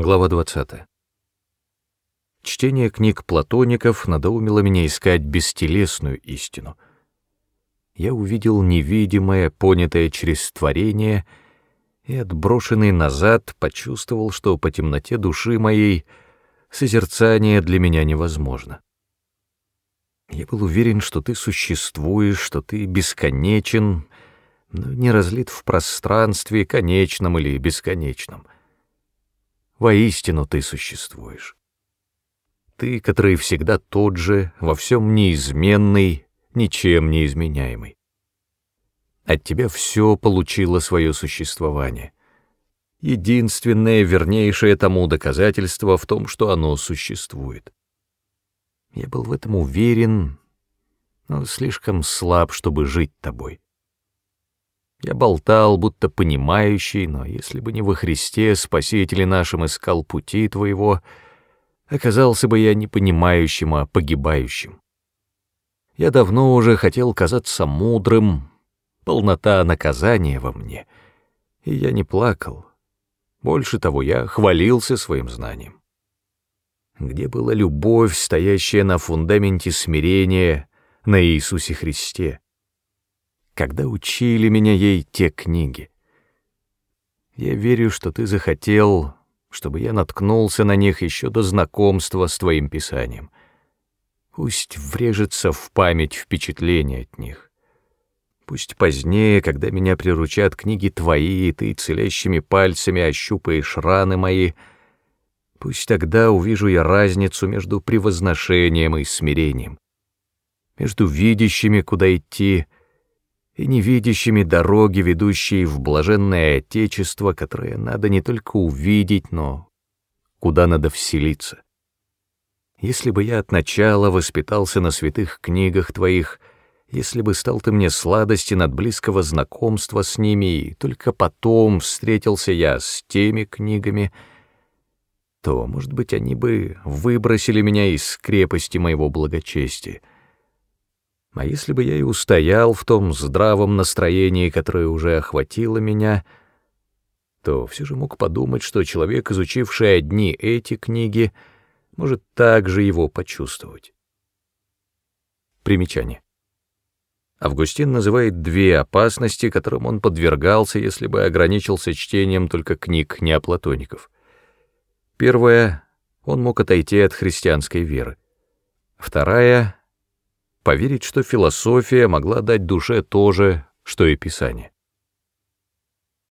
Глава 20. Чтение книг платоников надоумило меня искать бестелесную истину. Я увидел невидимое, понятое через творение, и, отброшенный назад, почувствовал, что по темноте души моей созерцание для меня невозможно. Я был уверен, что ты существуешь, что ты бесконечен, но не разлит в пространстве, конечном или бесконечном — воистину ты существуешь. Ты, который всегда тот же, во всем неизменный, ничем не изменяемый. От тебя все получило свое существование. Единственное, вернейшее тому доказательство в том, что оно существует. Я был в этом уверен, но слишком слаб, чтобы жить тобой. Я болтал, будто понимающий, но если бы не во Христе, Спасителе нашем, искал пути твоего, оказался бы я не понимающим, а погибающим. Я давно уже хотел казаться мудрым, полнота наказания во мне, и я не плакал. Больше того, я хвалился своим знанием. Где была любовь, стоящая на фундаменте смирения на Иисусе Христе? Когда учили меня ей те книги. Я верю, что ты захотел, чтобы я наткнулся на них еще до знакомства с твоим писанием. Пусть врежется в память впечатление от них. Пусть позднее, когда меня приручат книги твои, и ты целящими пальцами ощупаешь раны мои, пусть тогда увижу я разницу между превозношением и смирением, между видящими, куда идти, и невидящими дороги, ведущие в блаженное Отечество, которое надо не только увидеть, но куда надо вселиться. Если бы я от начала воспитался на святых книгах твоих, если бы стал ты мне сладостен от близкого знакомства с ними, и только потом встретился я с теми книгами, то, может быть, они бы выбросили меня из крепости моего благочестия, а если бы я и устоял в том здравом настроении, которое уже охватило меня, то все же мог подумать, что человек, изучивший одни эти книги, может также его почувствовать. Примечание. Августин называет две опасности, которым он подвергался, если бы ограничился чтением только книг неоплатоников. Первая — он мог отойти от христианской веры. Вторая поверить, что философия могла дать душе то же, что и Писание.